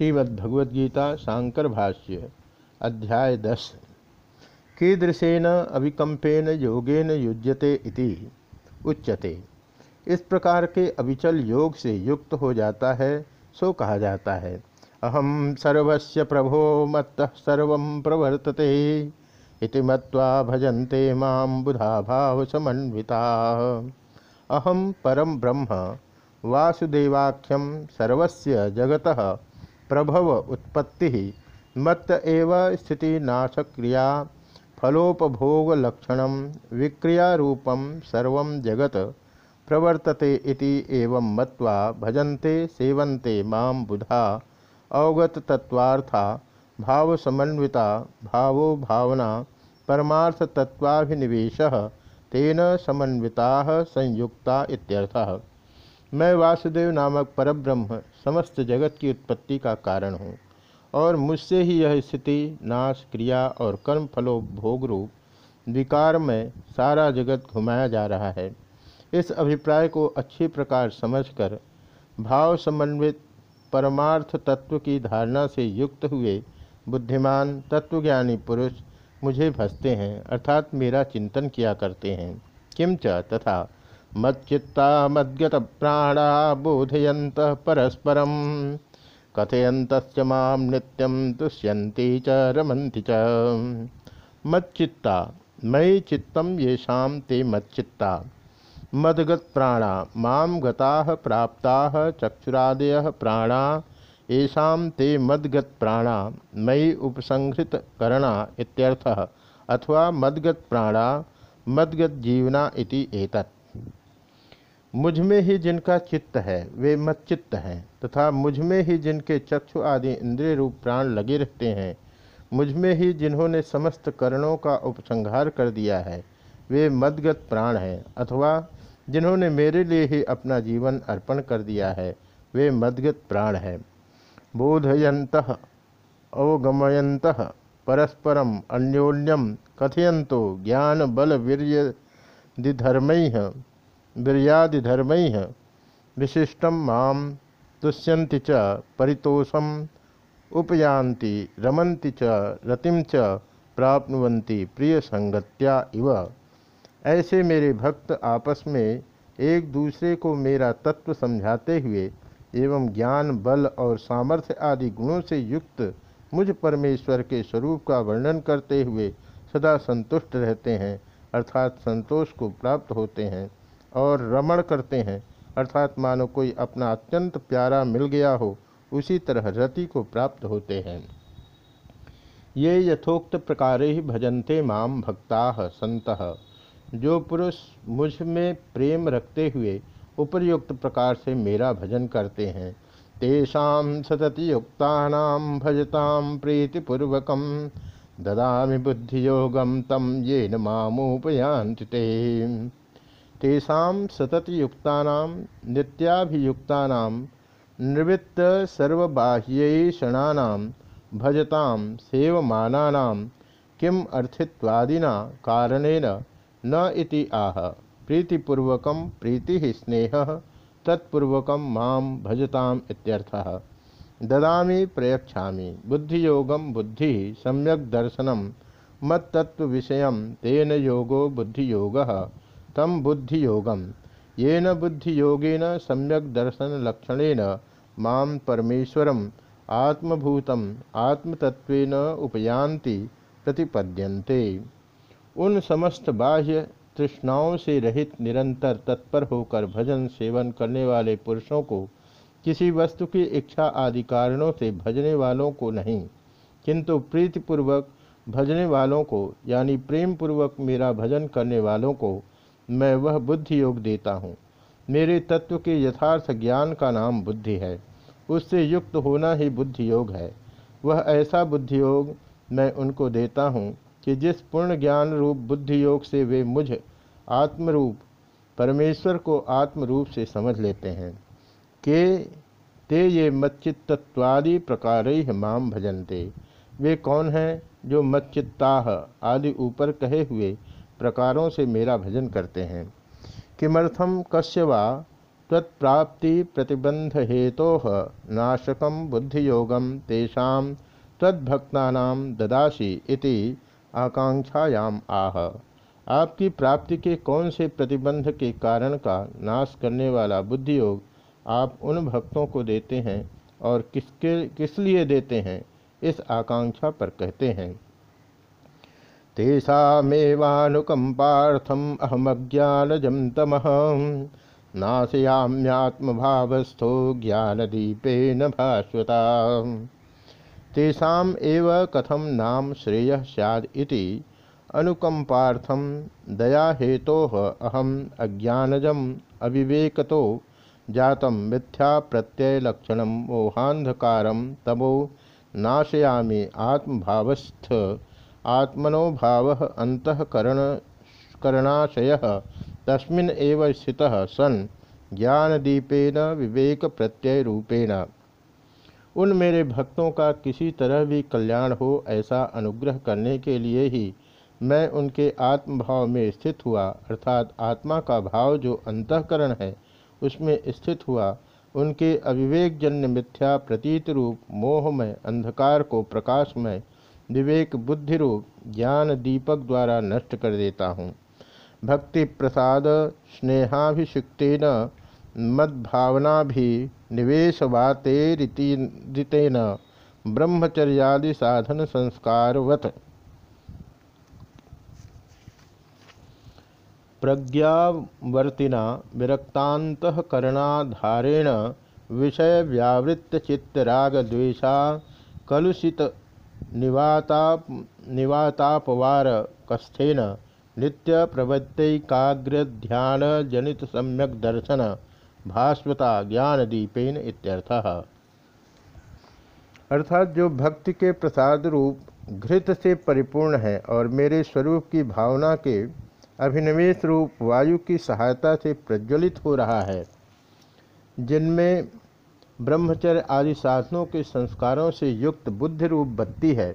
श्रीमद्भगवद्गीता शांकर भाष्य अध्याय दस। कीदृशेन अविकंपेन योगेन युज्यते इति उच्यते। इस प्रकार के अविचल योग से युक्त हो जाता है, सो कहा जाता है। अहम सर्वस्य प्रभो मत्त सर्व प्रवर्तते, इति मत्वा भजन्ते माँ बुधा भाव समन्विता अहम परम ब्रह्म वासुदेवाख्यम सर्वस्य जगतः प्रभव उत्पत्ति, मत्त एव स्थिति नाशक्रिया फलोपभोगलक्षण विक्रियारूपम सर्व जगत, प्रवर्तते इति एवं मत्वा भजन्ते सेवन्ते माँ बुधा अवगत तत्वार्था भाव समन्विता भावो भावना परमार्थ तत्वाभिनिवेश तेन समन्विता संयुक्ता इत्यर्थः। मैं वासुदेव नामक परब्रह्म समस्त जगत की उत्पत्ति का कारण हूँ, और मुझसे ही यह स्थिति, नाश, क्रिया और कर्म फलो भोग रूप विकार में सारा जगत घुमाया जा रहा है। इस अभिप्राय को अच्छी प्रकार समझकर, भाव समन्वित परमार्थ तत्व की धारणा से युक्त हुए बुद्धिमान तत्वज्ञानी पुरुष मुझे भसते हैं, अर्थात मेरा चिंतन किया करते हैं। किंच तथा मच्चित्ता मद्गत प्राणा बोधयंत परस्परम। कथयंत माम नित्यम तुष्यन्ति च, रमन्ति च। मच्चित्ता, मयि चित्तम येषा ते मच्चित्ता। मदगत प्राणा माम गता प्राप्ता चक्षुरादय प्राणा, येषा ते मदगत प्राणा मयि उपसंहृत करना इत्यर्थः। अथवा मदगत प्राणा मदगत जीवना इति एतत्। मुझमें ही जिनका चित्त है, वे मच्चित्त हैं, तथा मुझमें ही जिनके चक्षु आदि इंद्रिय रूप प्राण लगे रहते हैं मुझमें ही जिन्होंने समस्त करणों का उपसंहार कर दिया है, वे मदगत प्राण हैं, अथवा जिन्होंने मेरे लिए ही अपना जीवन अर्पण कर दिया है, वे मदगत प्राण हैं। बोधयंत अवगमयंत परस्परम अन्योन्यम कथयंतो ज्ञान बल वीर्य दिधर्मय वीरियादिधर्म विशिष्ट माम तुष्यन्ति च, परितोषम उपयांति रमन्ति च रतिम च, प्राप्नुवन्ति प्रिय संगत्या इव। ऐसे मेरे भक्त आपस में एक दूसरे को मेरा तत्व समझाते हुए एवं ज्ञान, बल और सामर्थ्य आदि गुणों से युक्त मुझ परमेश्वर के स्वरूप का वर्णन करते हुए सदा संतुष्ट रहते हैं, अर्थात संतोष को प्राप्त होते हैं। और रमण करते हैं। अर्थात मानो कोई अपना अत्यंत प्यारा मिल गया हो, उसी तरह रति को प्राप्त होते हैं। ये यथोक्त प्रकार ही भजन्ते माम भक्ता संत। जो पुरुष मुझमें प्रेम रखते हुए उपर्युक्त प्रकार से मेरा भजन करते हैं, तेषा सतति भजता प्रीतिपूर्वक ददा बुद्धियोगम तम ये नामुपयांति तेषा सततयुक्ता नित्याभियुक्ता निवृत्त सर्वबाह्यषणा भजता सेवमाना किम अर्थित्वादिना कारणेन न इति आह। प्रीतिपूर्वक प्रीति स्नेह, तत्पूर्वक माँ भजताम इत्यर्थः। ददामि प्रयक्षामि बुद्धियोगम बुद्धि सम्यक दर्शनम मत्तत्व विषय तेन योगो बुद्धियोगः। तम बुद्धि योगम येन बुद्धि योगेन सम्यक दर्शन लक्षणेन माम परमेश्वरम आत्मभूतम आत्मतत्वेन उपयांति प्रतिपद्यन्ते। उन समस्त बाह्य तृष्णाओं से रहित निरंतर तत्पर होकर भजन सेवन करने वाले पुरुषों को किसी वस्तु की इच्छा आदि कारणों से भजने वालों को नहीं, किंतु प्रीतिपूर्वक भजने वालों को, यानी प्रेम पूर्वक मेरा भजन करने वालों को मैं वह बुद्धि योग देता हूँ। मेरे तत्व के यथार्थ ज्ञान का नाम बुद्धि है। उससे युक्त होना ही बुद्धि योग है। वह ऐसा बुद्धि योग मैं उनको देता हूँ कि जिस पूर्ण ज्ञान रूप बुद्धि योग से वे मुझ आत्मरूप, परमेश्वर को आत्मरूप से समझ लेते हैं। के ते ये मच्चित्तत्वादि प्रकार माम भजनते। वे कौन हैं जो मच्चित्ताह आदि ऊपर कहे हुए प्रकारों से मेरा भजन करते हैं। किमर्थम कश्य तत्प्राप्ति प्रतिबंध हेतो नाशक बुद्धियोगम तेषा तद्भक्ता ददासी इति आकांक्षायाम आह। आपकी प्राप्ति के कौन से प्रतिबंध के कारण का नाश करने वाला बुद्धि योग आप उन भक्तों को देते हैं और किसके, किस लिए देते हैं, इस आकांक्षा पर कहते हैं। तेषामेवानुकंपार्थम अहमज्ञानजम तम। नाशयाम्यात्मभावस्थो ज्ञानदीपेन भास्वता तेषाम एव कथम नाम श्रेय सैद इति अनुकंपार्थम दया हेतो अहम अज्ञानजम अविवेकतो जातम मिथ्या प्रत्ययलक्षण मोहांधकार तमो नाशयामी आत्मभावस्थ आत्मनो भाव अंतकरण करणाशय। तस्मिन् एव स्थितः सन् ज्ञानदीपेन विवेक प्रत्यय रूपेण उन मेरे भक्तों का किसी तरह भी कल्याण हो ऐसा अनुग्रह करने के लिए ही मैं उनके आत्मभाव में स्थित हुआ, अर्थात आत्मा का भाव जो अंतकरण है, उसमें स्थित हुआ। उनके अविवेकजन्य मिथ्या प्रतीत रूप, मोहमय, अंधकार को प्रकाशमय विवेक बुद्धि रूप ज्ञान दीपक द्वारा नष्ट कर देता हूँ। भक्ति प्रसाद, स्नेहाभिषिक्तेन, मद्भावना भी निवेशवातेरितेन ब्रह्मचर्यादि साधन संस्कारवत। प्रज्ञावर्तिना विरक्तांतकरणाधारेण विषय व्यावृत्त चित्तरागद्वेषा कलुषित निवाताप निवातापवार कस्थेन नित्य प्रवृत्तिकाग्र ध्यान जनित सम्यक दर्शन भास्वता ज्ञान दीपेन इत्यर्थः। अर्थात जो भक्ति के प्रसाद रूप घृत से परिपूर्ण है और मेरे स्वरूप की भावना के अभिनिवेश रूप वायु की सहायता से प्रज्वलित हो रहा है, जिनमें ब्रह्मचर्य आदि साधनों के संस्कारों से युक्त बुद्धि रूप बत्ती है।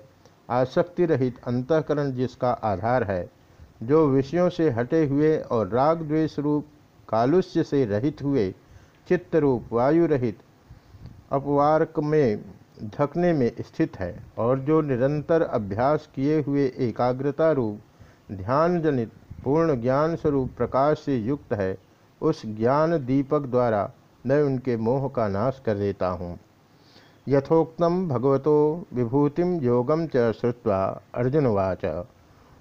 आसक्ति रहित अंतकरण जिसका आधार है, जो विषयों से हटे हुए और राग द्वेष रूप कालुष्य से रहित हुए चित्त रूप वायु रहित अपवारक में धकने में स्थित है और जो निरंतर अभ्यास किए हुए एकाग्रता रूप ध्यान जनित पूर्ण ज्ञान स्वरूप प्रकाश से युक्त है, उस ज्ञान दीपक द्वारा मैं उनके मोह का नाश कर देता हूँ। यथोक्तम भगवतो विभूतिम योगम च श्रुवा अर्जुनवाच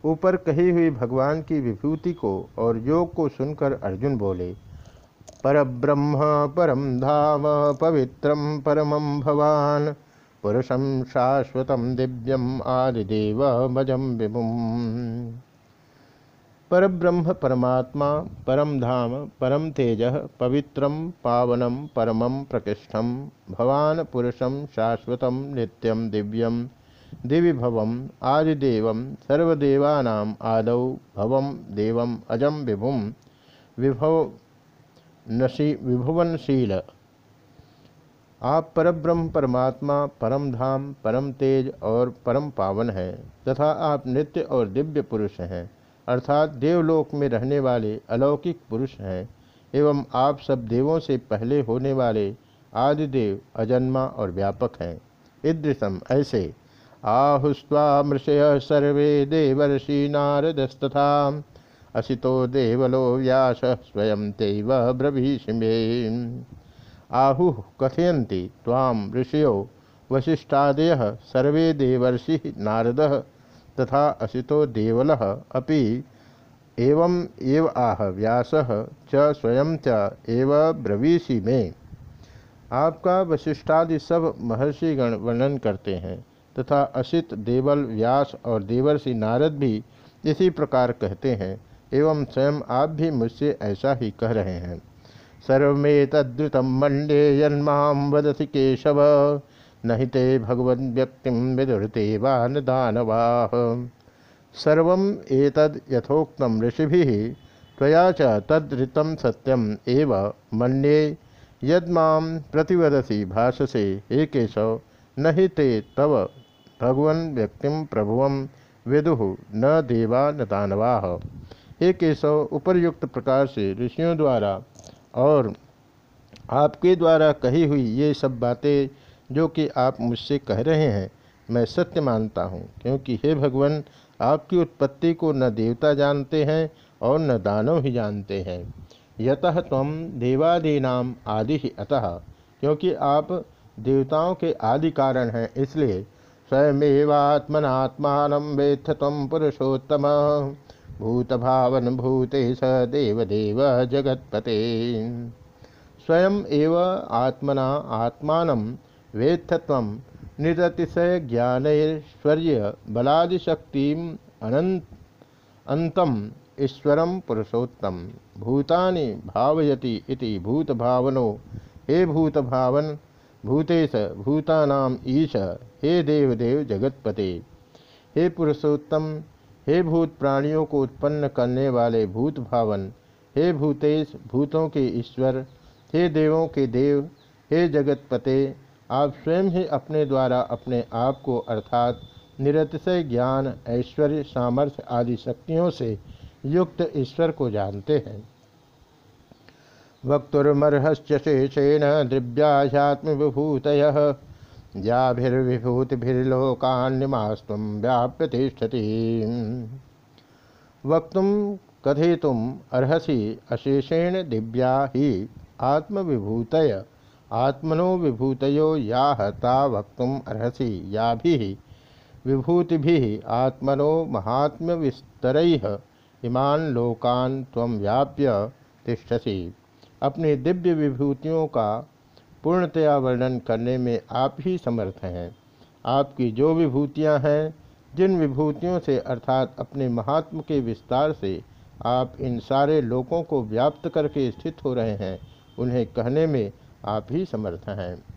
ऊपर कही हुई भगवान की विभूति को और योग को सुनकर अर्जुन बोले पर ब्रह्म परम धाम पवित्रम परमं भवान पुरुषम शाश्वतम दिव्यम आदिदेव भजम विभुम परब्रह्म परमात्मा, परम धाम, परम तेज पवित्रम पावनम परमं प्रकृष्ठम भवान पुरुषम शाश्वतम नित्यम दिव्यम दिविभवम आदिदेव, सर्वदेवानाम आदौ भवम देवम अजम विभुम विभव नशी, विभुवनशील। आप परब्रह्म परमात्मा, परम धाम, परम तेज और परम पावन हैं, तथा आप नित्य और दिव्य पुरुष हैं। अर्थात देवलोक में रहने वाले अलौकिक पुरुष हैं एवं आप सब देवों से पहले होने वाले आदिदेव, अजन्मा और व्यापक हैं। ईदृशम ऐसे। आहुस्वा मृषय सर्वे देवर्षि नारदस्तथा असितो देवलो व्यास स्वयं तेव ब्रवीषि मे आहु, कथयन्ति ताम ऋषयो वशिष्ठादय सर्वे देवर्षि नारद। तथा असितो देवल अपि एवं एव आह, व्यास च स्वयं च एव ब्रवीषि में। आपका वशिष्ठादि सब महर्षिगण वर्णन करते हैं, तथा असित, देवल, व्यास और देवर्षि नारद भी इसी प्रकार कहते हैं, एवं स्वयं आप भी मुझसे ऐसा ही कह रहे हैं। सर्वे तद्रुतम मंडे जन्मा वदसी केशव। नहि ते भगवन् व्यक्ति विदुरते वान दानवाह सर्व एतद यथोक्तम ऋषिभिः, त्वया च सत्यम एव मन्ये। यद्मां प्रतिवदसी भाषसे हे केशव न हि ते तव भगवन् व्यक्तिं प्रभुवं विदुः न देवा न दानवाह हे केशव उपर्युक्त प्रकार से ऋषियों द्वारा और आपके द्वारा कही हुई ये सब बातें जो कि आप मुझसे कह रहे हैं, मैं सत्य मानता हूँ, क्योंकि हे भगवान, आपकी उत्पत्ति को न देवता जानते हैं और न दानव ही जानते हैं। यतः तम देवादीनाम आदि ही अतः, क्योंकि आप देवताओं के आदि कारण हैं, इसलिए स्वयमेवात्मनात्मान वेत्थ तम पुरुषोत्तम। भूत भावन भूते स देवदेव जगतपते। स्वयं एव आत्मना आत्मान वेत्थ तम निरतिशय ज्ञानैश्वर्य बलादिशक्ति अनंत ईश्वर पुरुषोत्तम। भूतानि भावयति इति भूत भावनो हे भूत भावन भूतेश भूतानाम ईश, हे देवदेव जगतपते। हे पुरुषोत्तम, हे भूत प्राणियों को उत्पन्न करने वाले भूत भावन हे भूतेश, भूतों के ईश्वर, हे देवों के देव, हे जगतपते। आप स्वयं ही अपने द्वारा अपने आप को अर्थात निरतिशय ज्ञान, ऐश्वर्य, सामर्थ्य आदि शक्तियों से युक्त ईश्वर को जानते हैं। वक्तुर्मर्हश्च शेषेण विभूत ज्याभिर्विभूतिभिर्लोकान्यमास्व व्याप्य तिष्ठति वक्त कथितुम अर्हसि अशेषेण दिव्या ही आत्मविभूत आत्मनो विभूतयो या हता वक्त अर्हसि। या भी विभूति भी आत्मनो महात्म्य विस्तर इमान लोकान तम व्याप्य तिष्ठसी। अपनी दिव्य विभूतियों का पूर्णतया वर्णन करने में आप ही समर्थ हैं। आपकी जो विभूतियाँ हैं, जिन विभूतियों से अर्थात अपने महात्म के विस्तार से आप इन सारे लोकों को व्याप्त करके स्थित हो रहे हैं, उन्हें कहने में आप ही समर्थ हैं।